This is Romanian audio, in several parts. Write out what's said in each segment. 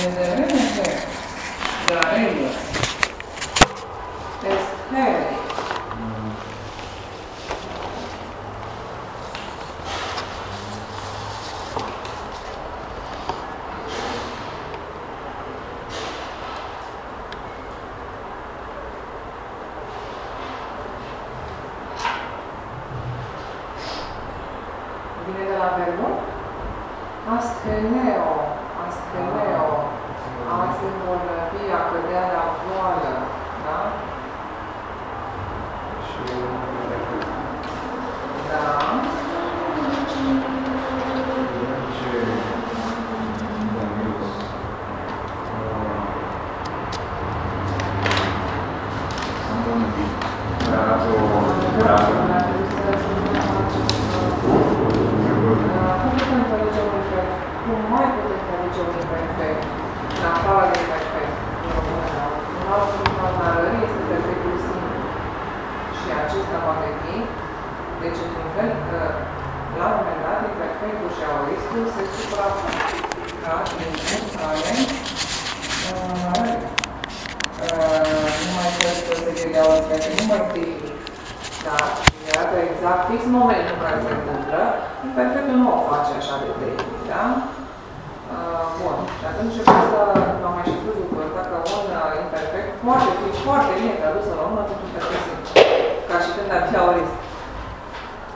Deci de vreme ce Garius est heri Vine de la verbul astheneo, astheneo, a simbolări, a cădea la boală, da? Și Da. vedem ce Darius s-a îmbunătățit. Arată o grabă. Cum mai putem înțelege un imperfect în afară de perfect în română? Un alt cuvânt al narării este perfectul simplu. Și acesta va veni, deci într-un fel că la un moment dat imperfectul și aoristul se suprapun. Da? Din punct care uh, uh, nu mai trebuie să se de aorist, nu mai tehnic. Da? Și arată exact fix momentul în care se întâmplă, imperfectul nu o face așa de tehnic, da? Uh, bun. Și atunci vreau să v-am mai și spus lucrul ăsta că un uh, imperfect poate fi foarte bine tradus în română pentru un perfect simplu. Ca și când ar fi aorist.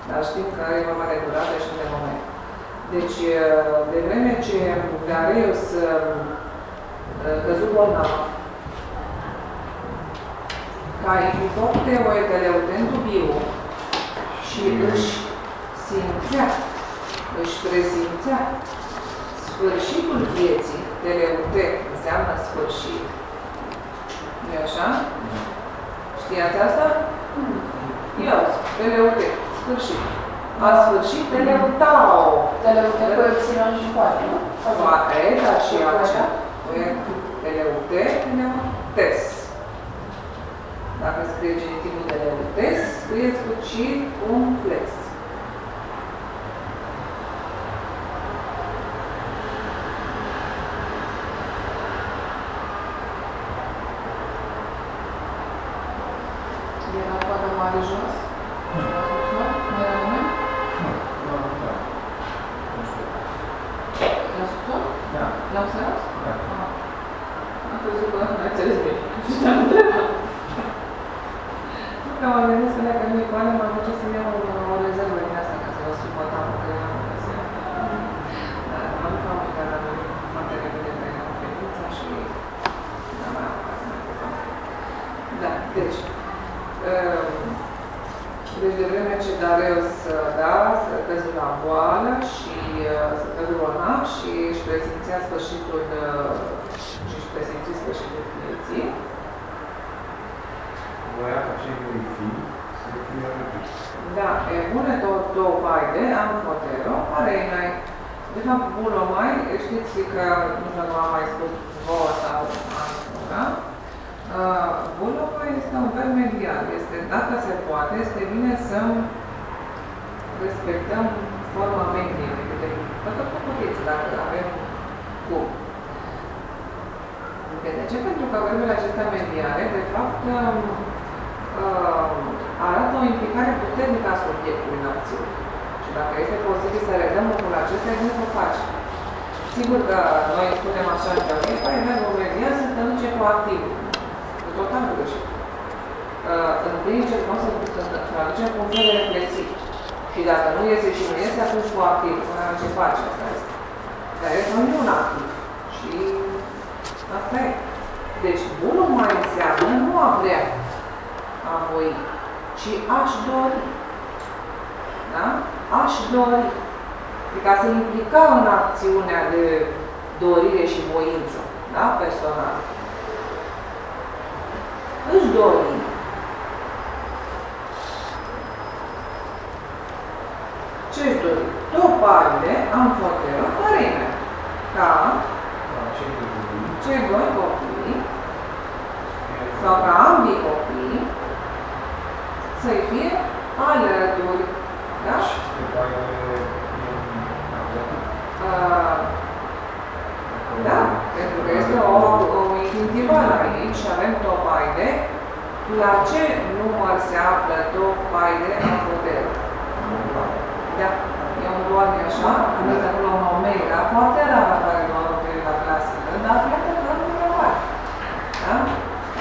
Dar știm că e vorba de durată și de moment. Deci, uh, de vreme ce Gareus uh, căzut bolnav, ca ipitopte o eteleutentu bio și își simțea, își presimțea sfârșitul vieții, teleute înseamnă sfârșit. nu așa? Știați asta? Eu, teleute, sfârșit. A sfârșit teleutao. Teleute cu epsilon și poate, nu? Poate, dar și așa. Teleute, teleutes. Dacă scrie genitivul teleutes, ser discutir complexo. Să căzut la boală și uh, să căzut bolnav și își presimțea sfârșitul uh, și își presimți sfârșitul vieții, Voia ca cei doi fii să fie răpiți. Da, e bune două, două paide, am fotero, care e mai... De fapt, bună mai, știți că, nu știu dacă am mai spus vouă sau am spus, da? Uh, bună mai este un verb medial, este, dacă se poate, este bine să respectăm forma medie, de toată puteți, dacă avem cum. De ce? Pentru că verbele acestea mediale, de fapt, um, uh, arată o implicare puternică a subiectului în acțiune. Și dacă este posibil să redăm lucrul acesta, e bine să o faci. Sigur că noi spunem așa în teorie, păi verbul median se traduce proactiv. E total greșit. Uh, întâi încercăm să să traducem cu un fel de reflexiv. Și dacă nu iese și nu iese, atunci proactiv. Până ce face asta este. Dar este un un activ. Și asta e. Deci, bunul mai înseamnă nu a vrea a voi, ci aș dori. Da? Aș dori. Adică a se implica în acțiunea de dorire și voință, da? Personal. Își dori. Ce-și dori? Topare am fotero părere. Ca Ca cei doi fii cei doi copii fie sau ca ambii copii să-i fie alături. Da? și după aia e în acolo. Uh, da, Pentru că este o, o infinitivă aici și avem topaide. La ce număr se află topaide în putere? Da. E un dual de așa, aveți acolo un omega, foarte rar apare dualul pe la clasică, dar iată că nu e mare. Da?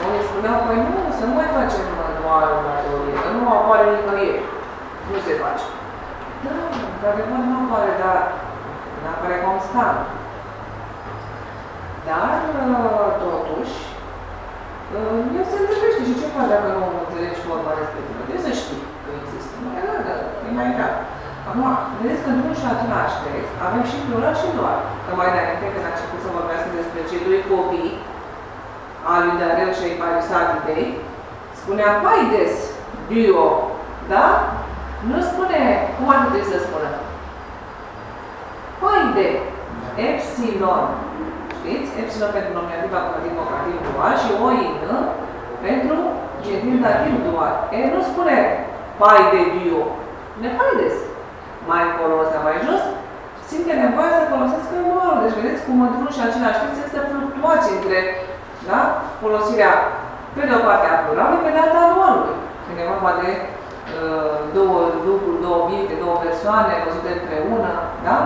Unii spuneau, păi nu, să nu mai facem dualul la teorie, că nu apare nicăieri. Nu se face. Da, într-adevăr nu apare, dar nu apare constant. Dar, uh, totuși, uh, el se întâlnește și ce faci dacă nu înțelegi forma respectivă? Trebuie să știi că există. Mai e da, e mai grav. Acum, vedeți că într-unul și același text avem și plural și doar. Că mai înainte, când a început să vorbească despre cei doi copii, al lui Darel și ai Paiusatidei, spunea Paides, Dio, da? Nu spune, cum ar trebui să spună? Paide, epsilon, știți? Epsilon pentru nominativ, acumulativ, vocativ, dual și o in pentru gentil, dativ, dual. E, nu spune Paide, Dio, ne Paides. Mai încolo sau mai jos, simte nevoia să folosească dualul. Deci vedeți cum într-unul și același text există fluctuații între da? folosirea pe de o parte a pluralului, pe de alta a dualului. Când e vorba de uh, două lucruri, două obiecte, două persoane văzute împreună, da?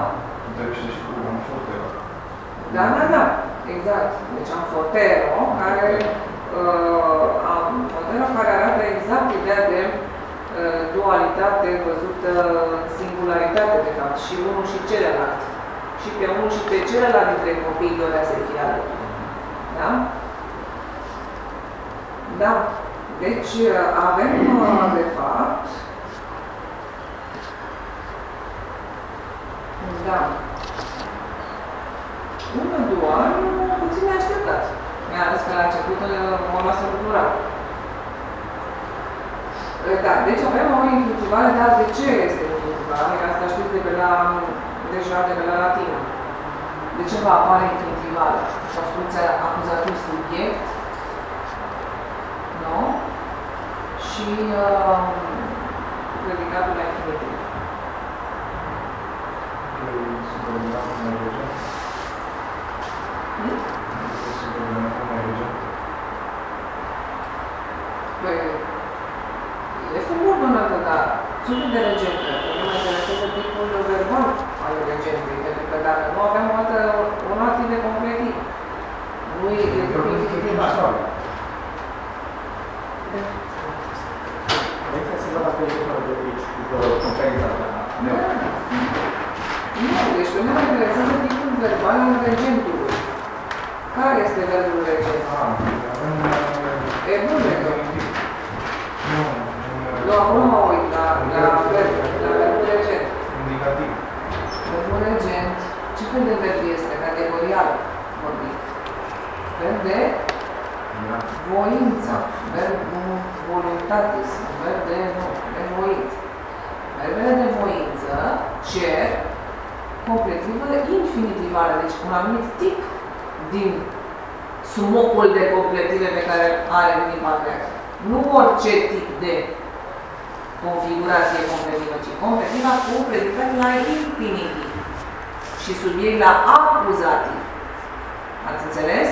Întrebește și cu un fotero. Da, da, da, exact. Deci am fotero, care, uh, am fotero care arată exact ideea de uh, dualitate văzută singularitate, de fapt, și unul și celălalt. Și pe unul și pe celălalt dintre copii dorea să fie alături. Da? Da. Deci avem, de fapt, da, un dual puțin neașteptat. Mi-a arăs că la început o lasă plural. Da, deci avem o infinitivare, dar de ce este infinitivare? Asta știți de pe la, deja de pe la latină. De ce va apare infinitivare? Construcția acuzativ subiect, nu? Și uh, predicatul la infinitiv. Subordinat cum mai rege. Hmm? Este subordinat cum mai rege. Păi, este ordonată, dar ce fel de regentă? Pe mine mă interesează tipul verbal al regentului, pentru că dacă nu avem o altă, un alt tip de completiv, nu e de infinitiva. Aici se văd dacă e vorba de aici, cu conferința de la meu. Nu, deci pe mine mă interesează tipul verbal al regentului. Care este verbul regent? Ah, avem... E bun, un regent. infinitiv. Nu, Nu, acum mă uit la, la, verb, la verbul regent. indicativ. Verbul regent, ce fel de verb este? Categorial vorbit. Verb de Da. voință, verbul voluntatis, verb de, nu, de voință. Verbele de voință cer completivă infinitivală, deci un anumit tip din sumocul de completive pe care are limba greacă. Nu orice tip de configurație completivă, ci completiva cu predicat la infinitiv și subiect la acuzativ. Ați înțeles?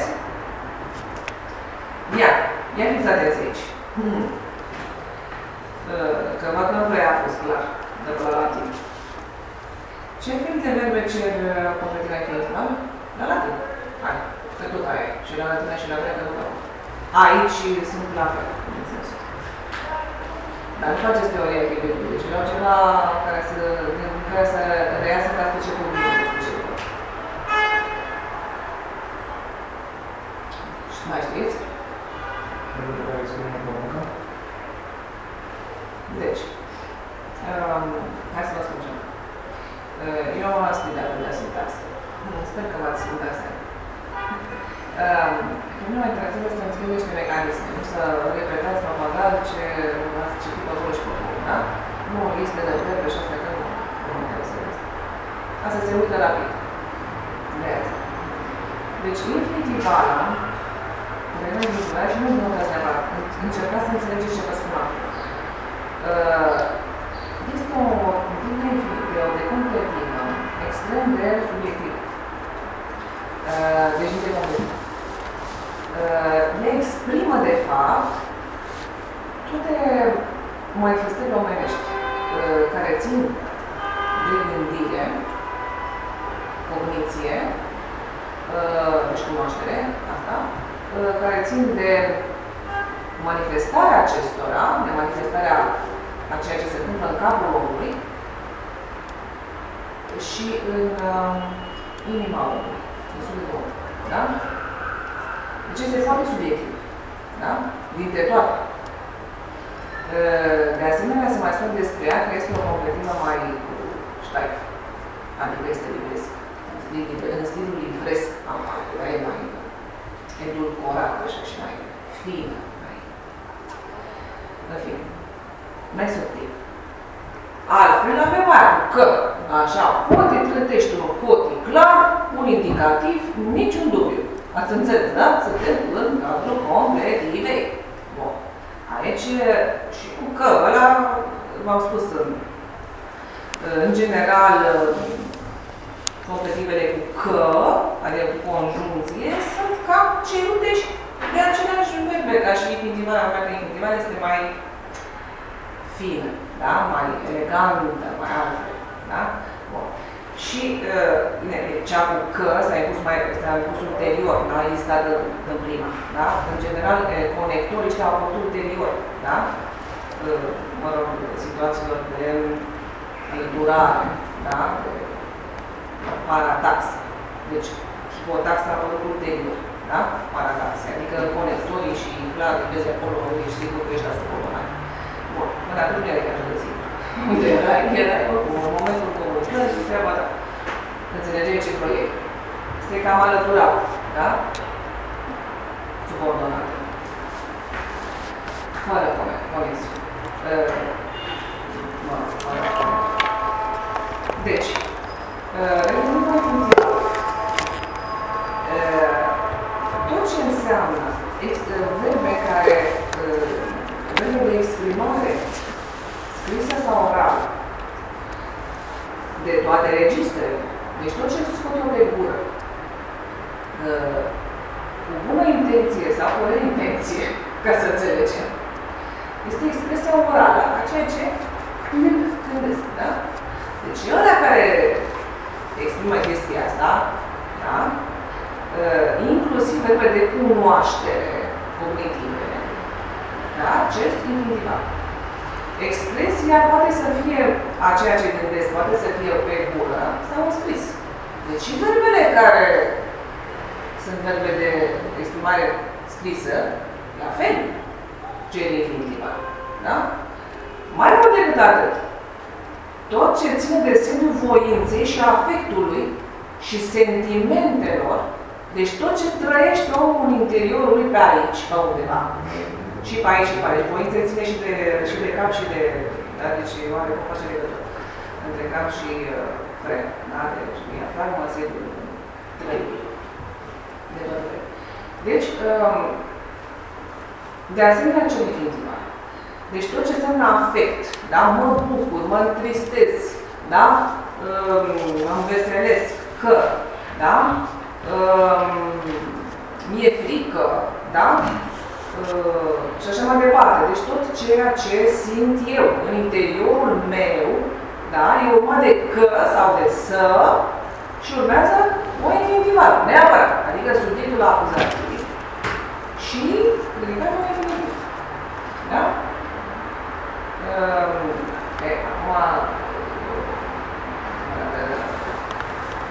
Ia, ia fiți atenți aici. Hmm. Uh, Că văd că nu prea a fost clar de la latin. Ce fel de verbe cer uh, completiva infinitivă? La latin. Hai, că tot aia e. Și la latină și la grecă tot au. Aici sunt la fel, în sensul. Dar nu faceți teoria echilibrului. Deci vreau ceva care să, din care să reiasă ca pe ce cuvinte. Mai știți? Pentru că care scrie pe muncă. Deci, um, hai să vă spun ceva. Uh, eu am studiat de sintaxă. Sper că v-ați simțit asta. Um, pe mine mă interesează să înțelegeți niște mecanisme, nu să repetați papagal ce ați citit acolo și pe acolo, da? Nu liste de verbe și astea că nu, nu mă interesează asta. Asta se uită rapid. De asta. Deci, infinitivara, care nu e și nu mă uitați neapărat, încercați să înțelegeți ce vă spun acum. Uh, este o tip de, de, de completivă extrem de subiectivă. Uh, Deci, nu te convins. Uh, Le exprimă, de fapt, toate manifestările omenești uh, care țin de gândire, cogniție, uh, deci cunoaștere, asta, uh, care țin de manifestarea acestora, de manifestarea a ceea ce se întâmplă în capul omului și în uh, inima omului, în sufletul omului. Da? Deci este foarte subiectiv. Da? Dintre toate. Uh, De asemenea, se mai spune despre ea că este o completivă mai ștai, adică este libresc. În stil- În stilul libresc, am dar e mai edulcorată și așa mai fină, mai... În fine, mai subtil. Altfel, avem mai că, așa, poate trântești un cote clar, un indicativ, niciun dubiu. Ați înțeles, da? Suntem în cadrul completivei. Bun. Aici, și cu că, ăla, v-am spus, în, în general, completivele cu că, adică cu conjunție, sunt cam cerute și de aceleași verbe, ca și infinitivarea, numai că infinitivarea este mai fină, da? mai elegantă, mai altfel. Da? Bun. Și uh, cea cu că s-a impus, mai, s-a impus ulterior, da? Lista de, de prima. Da? În general, uh, conectorii ăștia au apărut ulterior. Da? Uh, mă rog, situațiilor de durare, da? De parataxă. Deci, hipotaxa a apărut ulterior. Da? Parataxe. Adică conectorii și clar, vezi acolo, ești sigur că ești acolo. Hai. Bun. Până atunci nu era chiar de zi. Uite, erai, erai oricum, în momentul comunicării și treaba ta. Înțelegeai ce proiect. Este cam alăturat, da? Subordonat. Fără coment, conexiune. Uh, mă rog, fără coment. Deci, uh, revenim la cultivare. Uh, tot ce înseamnă ex- verbe care uh, verbe de exprimare scrisă sau orală de toate registrele. Deci tot ce scot de gură uh, cu bună intenție sau cu rea intenție, ca să înțelegem, este expresia orală a ceea ce gândesc, da? Deci ăla care exprimă chestia asta, da? Uh, inclusiv verbe de cunoaștere cognitive, da? Gest infinitiv. Expresia poate să fie a ceea ce gândesc, poate să fie pe gură sau în scris. Deci și verbele care sunt verbe de exprimare scrisă, la fel, cer infinitiva. Da? Mai mult decât atât, tot ce ține de semnul voinței și afectului și sentimentelor, deci tot ce trăiește omul în interiorul lui pe aici, pe undeva, și pe aici și pe aici. Voința ține și de, și de cap și de... Da? Deci o are o face legătură între cap și uh, fren. Da? Deci diafragma se trei. De toate. Deci, um, de asemenea, ce definitiva. Deci tot ce înseamnă afect, da? Mă bucur, mă întristez, da? Um, mă înveselesc, că, da? Um, mi-e frică, da? Uh, și așa mai departe. Deci tot ceea ce simt eu în interiorul meu, da, e urmat de că sau de să și urmează o infinitivare, neapărat, adică subiectul acuzativ și predicatul la infinitiv. Da? Uh, e, acum,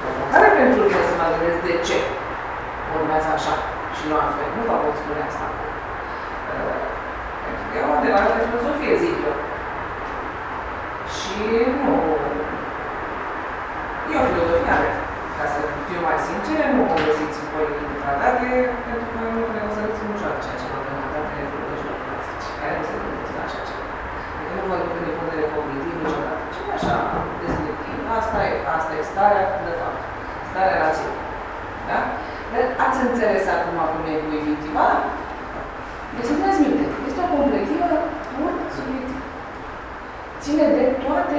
provocare pentru mine să mă gândesc de ce urmează așa și nu altfel. Nu vă pot spune asta. Pentru că e o adevărată filozofie, zic eu. Și nu... E o filozofie, are. Ca să fiu mai sincer, nu o găsiți în politic de tratate, pentru că nu cred să găsiți niciodată ceea ce vă în tratatele filologiilor clasici, care nu se gândesc la așa ceva. Adică nu vă duc din punct de vedere cognitiv niciodată, ci așa, descriptiv. Asta e, asta e starea, de fapt, starea rațiunii. Da? Dar ați înțeles acum cum e cu evitiva? Deci să transmite. Este o completivă pur subiectivă. Ține de toate,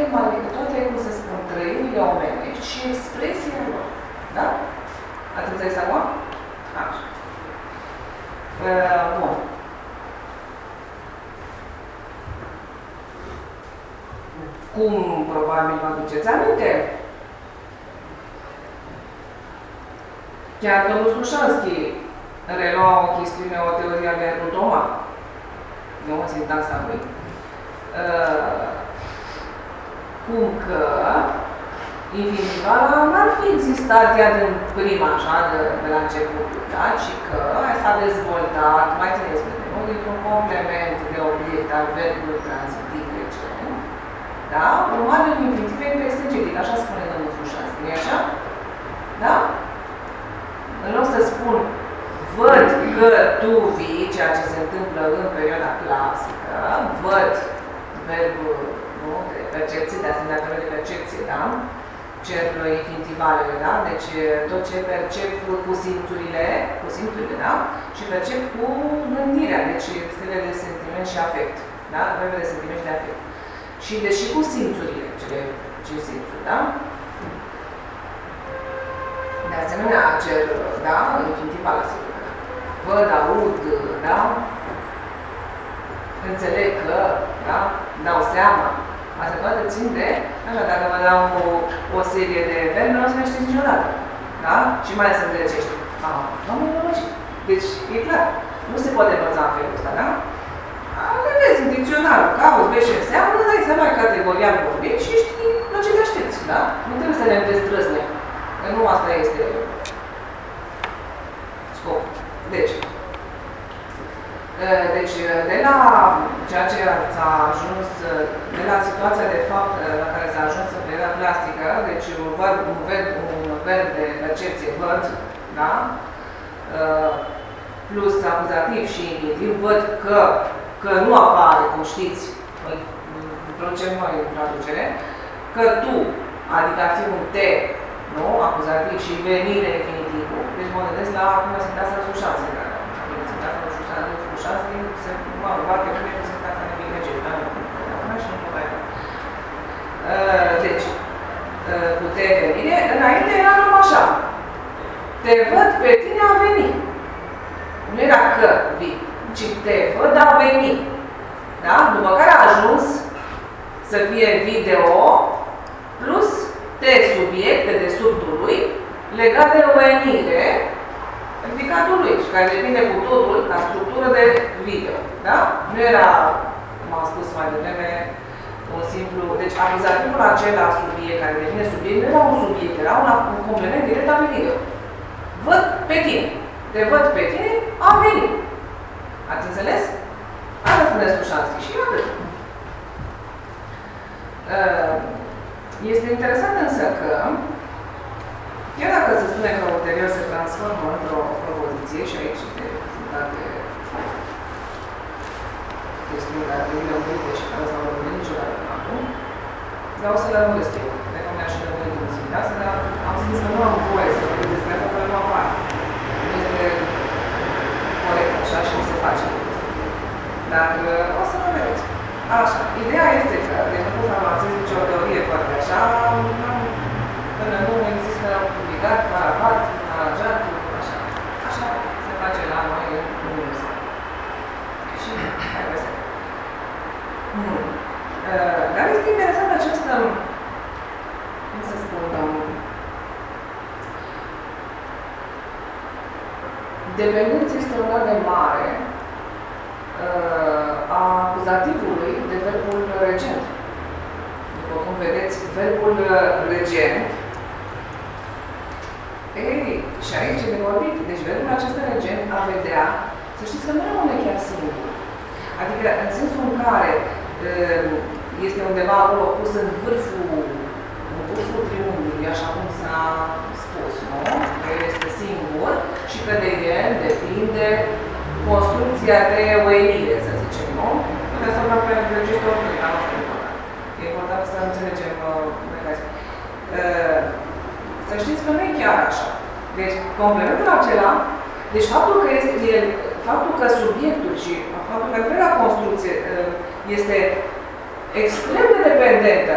toate, cum să spun, trăirile omenești și expresia lor. Da? Ați înțeles acum? Așa. Uh, bun. Cum probabil vă aduceți aminte? Chiar domnul Slușanski relua o chestiune, o teorie a lui Erul Toma. Eu mă simt asta lui. Uh, cum că individuala n-ar fi existat ea din prima, așa, de, de la început, da? ci că s-a dezvoltat, mai țineți minte, nu? Dintr-un complement de obiect al verbului tranzitiv recent, da? Urmat de un infinitiv interstingetic, așa spune domnul Sușanski, nu așa? Da? În loc să spun văd că tu vii, ceea ce se întâmplă în perioada clasică, văd verbul nu, de percepție, de asemănătoare de percepție, da? cer infinitivale, da? Deci tot ce percep cu simțurile, cu simțurile, da? Și percep cu gândirea, deci stele de sentiment și afect, da? Vreme de sentiment și de afect. Și deși cu simțurile, cele ce simțuri, da? De asemenea, cer, da? Infinitiva la sigur. Văd, aud, da? Înțeleg că, da? Dau seama, Asta toate țin de, așa, dacă vă dau o, o serie de verbe, nu o să le știți niciodată. Da? Și mai ales în grecești. Ah, doamne, nu Deci, e clar. Nu se poate învăța în felul ăsta, da? Le vezi în dicționarul, cauți, vezi ce înseamnă, îți dai seama categoria vorbit și știi la ce te aștepți, da? Nu trebuie să ne destrăznem. Că nu asta este scopul. Deci, deci, de la ceea ce s-a ajuns, de la situația de fapt la care s-a ajuns în perioada clasică, deci un verb, un verb, un verb de percepție, văd, da? plus acuzativ și infinitiv, văd că, că nu apare, cum știți, introducem noi în traducere, că tu, adică ar fi un te, nu? Acuzativ și venire infinitivul. Deci mă gândesc la cum se întâmplă să sușanță, adică se întâmplă să sușanță, se, mă, poate nu e să facă nimic de genul, dar nu și nu mai Deci, cu te venire, înainte era numai așa. Te văd pe tine a venit. Nu era că vii, ci te văd a venit. Da? După care a ajuns să fie video plus te subiect de desubtului legat de venire predicatul și care depinde cu totul ca structură de video. Da? Nu era, cum am spus mai devreme, un simplu... Deci acuzativul acela subiect, care devine subiect, nu era un subiect, era un, un complement direct al video. Văd pe tine. Te văd pe tine, am venit. Ați înțeles? Asta spune Slușanski și atât. Uh, este interesant însă că Chiar dacă se spune că ulterior se transformă într-o propoziție, și aici este reprezentate chestiuni care devine obiecte și care s-au rămânit niciodată acum, vreau să le lămuresc eu, de că mi-aș rămâne din asta, dar am zis că nu am voie să vorbesc despre asta, pentru că nu apare. Nu este corect așa și nu se face. Dar o să mă vedeți. Așa, ideea este că, deci nu pot să avansez nicio teorie foarte așa, până nu există publicat, paravat, aranjat, așa. Așa se face la noi în universitate. Și hai să hmm. uh, Dar este interesant această, cum să spun, um, dependență extraordinar de mare uh, a acuzativului de verbul regent. După cum vedeți, verbul regent ei, și aici e de vorbit. Deci verbul acesta regent a vedea, să știți că nu rămâne chiar singur. Adică în sensul în care um, este undeva acolo pus în vârful, în vârful triunghiului, așa cum s-a spus, nu? Că este singur și că de el depinde construcția de oenire, să zicem, nu? Puteți să vă pe registre oricând, dar nu știu important. E important să înțelegem uh, mecanismul. Uh, să știți că nu e chiar așa. Deci, complementul acela, deci faptul că este el, faptul că subiectul și faptul că întreaga construcție uh, este extrem de dependentă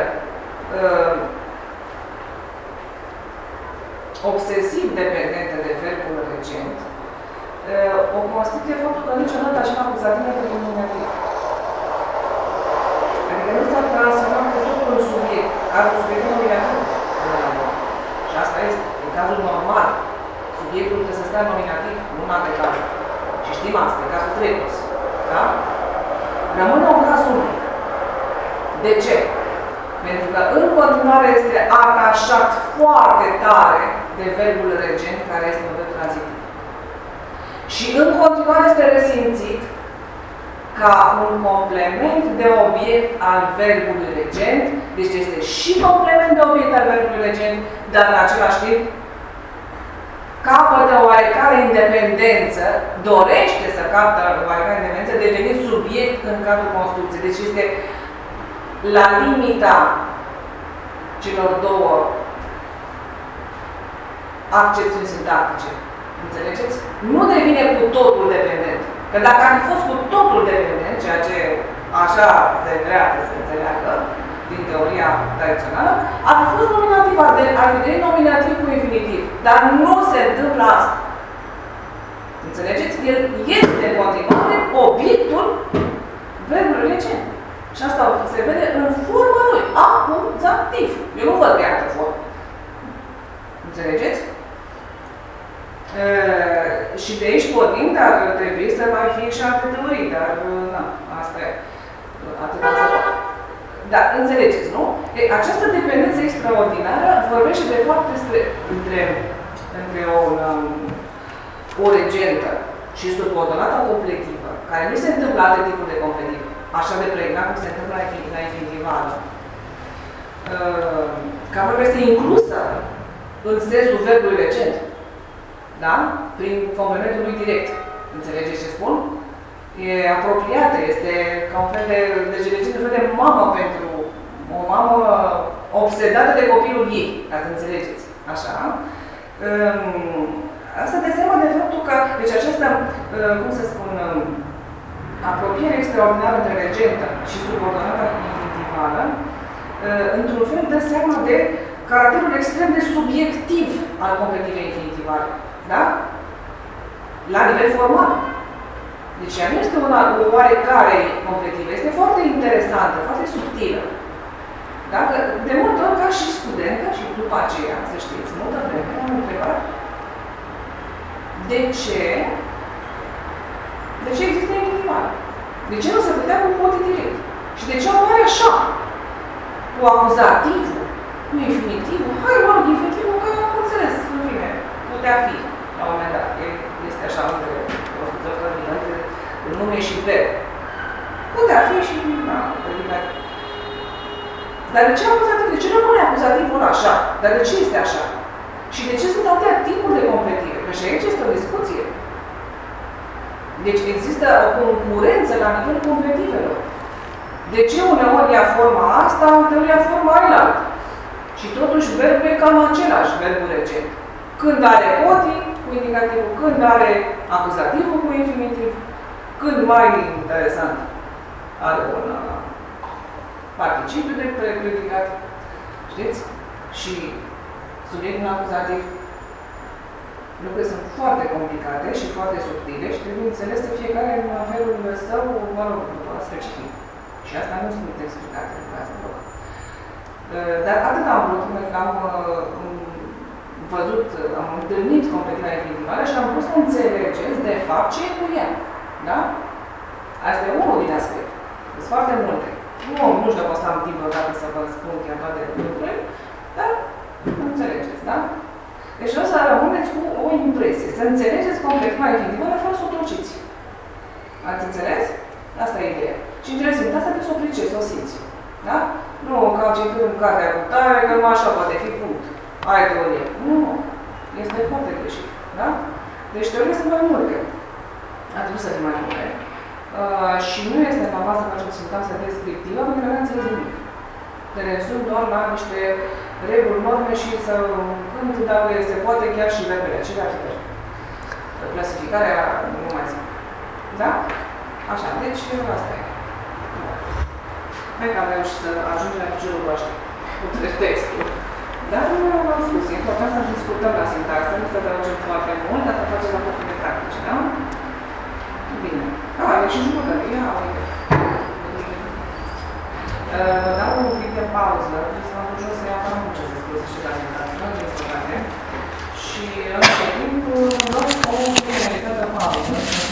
uh, obsesiv dependentă de verbul regent, uh, o constituie faptul că niciodată acel acuzativ nu este nominativ. Adică nu s-a transformat cu totul în subiect. Cazul subiect nominativ. Și asta este. În cazul normal, subiectul trebuie să stea nominativ, nu în alte cazuri. Și știm asta, în cazul trecut. Da? Rămâne un caz unic. De ce? Pentru că în continuare este atașat foarte tare de verbul regent, care este un verb tranzitiv. Și în continuare este resimțit ca un complement de obiect al verbului regent, deci este și complement de obiect al verbului regent, dar în același timp capătă oarecare independență, dorește să capătă oarecare independență, devenind subiect în cadrul construcției. Deci este la limita celor două accepțiuni sintactice. Înțelegeți? Nu devine cu totul dependent. Că dacă ar fi fost cu totul dependent, ceea ce așa se vrea să se înțeleagă din teoria tradițională, ar fi fost nominativ, ar, de, ar fi devenit nominativ cu infinitiv. Dar nu se întâmplă asta. Înțelegeți? El este în continuare obiectul verbului recent. Și asta se vede în forma lui, acuzativ. Eu nu văd pe altă formă. Înțelegeți? E, și de aici pornind, dar trebuie să mai fie și alte teorii, dar na, asta e atât să fac. Dar înțelegeți, nu? E, această dependență extraordinară vorbește de fapt despre între, între o, um, o regentă și subordonata completivă, care nu se întâmplă alte tipuri de completiv, așa de pregnat cum se întâmplă la infinitivală. Uh, ca este inclusă în sensul verbului recent. Da? Prin complementul lui direct. Înțelegeți ce spun? E apropiată, este ca un fel de, deci regent, un fel de mamă pentru o mamă obsedată de copilul ei, ca să înțelegeți. Așa. Um, asta de seama de faptul că, deci această, uh, cum să spun, um, apropiere extraordinară între regentă și subordonată infinitivă, uh, într-un fel dă seama de caracterul extrem de subiectiv al completivei infinitivale. Da? La nivel formal. Deci ea nu este una o oarecare completivă, este foarte interesantă, foarte subtilă. Dacă, de multe ori, ca și studentă, și după aceea, să știți, multă vreme, am întrebat de ce de ce există infinitivare? De ce nu se putea cu mod direct? Și de ce apare așa? Cu acuzativul, cu infinitivul, hai mă, infinitivul, că am înțeles, în fine, putea fi, la un moment dat. Este așa între între nume și verb. Putea fi și, da, adică dar de ce acuzativ? De ce rămâne acuzativul așa? Dar de ce este așa? Și de ce sunt atâtea tipuri de completive? Că și aici este o discuție. Deci există o concurență la nivelul completivelor. De ce uneori ia forma asta, alteori ia forma ailaltă? Și totuși verbul e cam același, verbul recent. Când are oti cu indicativul, când are acuzativul cu infinitiv, când mai interesant are un uh, participiu de predicat, știți? Și subiectul acuzativ lucrurile sunt foarte complicate și foarte subtile și trebuie înțeles de fiecare în felul său, mă rog, specific. Și asta nu sunt explicate în cazul lor. Dar atât am vrut, pentru că am văzut, am întâlnit completarea individuală și am vrut să înțelegeți, de fapt, ce e cu ea. Da? Asta e unul din aspecte. Sunt foarte multe. Nu, nu știu dacă o să am timp vreodată să vă spun chiar toate lucrurile, dar înțelegeți, da? Deci o să rămâneți cu o impresie, să înțelegeți complet mai individuală fără să o trociți. Ați înțeles? Asta e ideea. Și în simți, asta trebuie să o priceți, să o simți. Da? Nu ca citând în cartea cu tare, că nu așa poate fi punct. Ai teorie. Nu. Este foarte greșit. Da? Deci teorie sunt mai multe. Ar trebui să fie mai multe. Uh, și nu este normal să facem sintaxă descriptivă, pentru că nu înțeles nimic. Te rezum doar la niște reguli, norme și să când, dacă se poate, chiar și verbele acelea ar fi Clasificarea nu mai zic. Da? Așa, deci asta e. Hai că am reușit să ajungem la piciorul ăștia cu textul. Dar v-am spus, e important să discutăm la sintagmă, nu să adăugim foarte mult, dar să facem la profunde practice, da? Bine. A, e și jumătate, ia, uite. Uh, dau un pic de pauză, să mă duc jos să iau mai mult ce se spune și la sintagmă, din păcate. Și, în timp, luăm o minutată pauză.